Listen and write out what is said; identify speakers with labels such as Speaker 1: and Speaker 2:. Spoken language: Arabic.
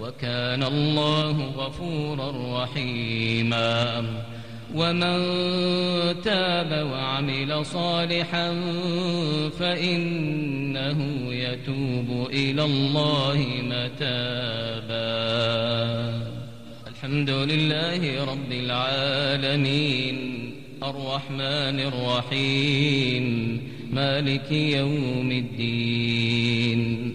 Speaker 1: وكان الله غفورا رحيما. ومن تاب وعمل صالحا فإنه يتوب إلى الله متابا. الحمد لله رب العالمين. الرحمن الرحيم. مالك يوم الدين.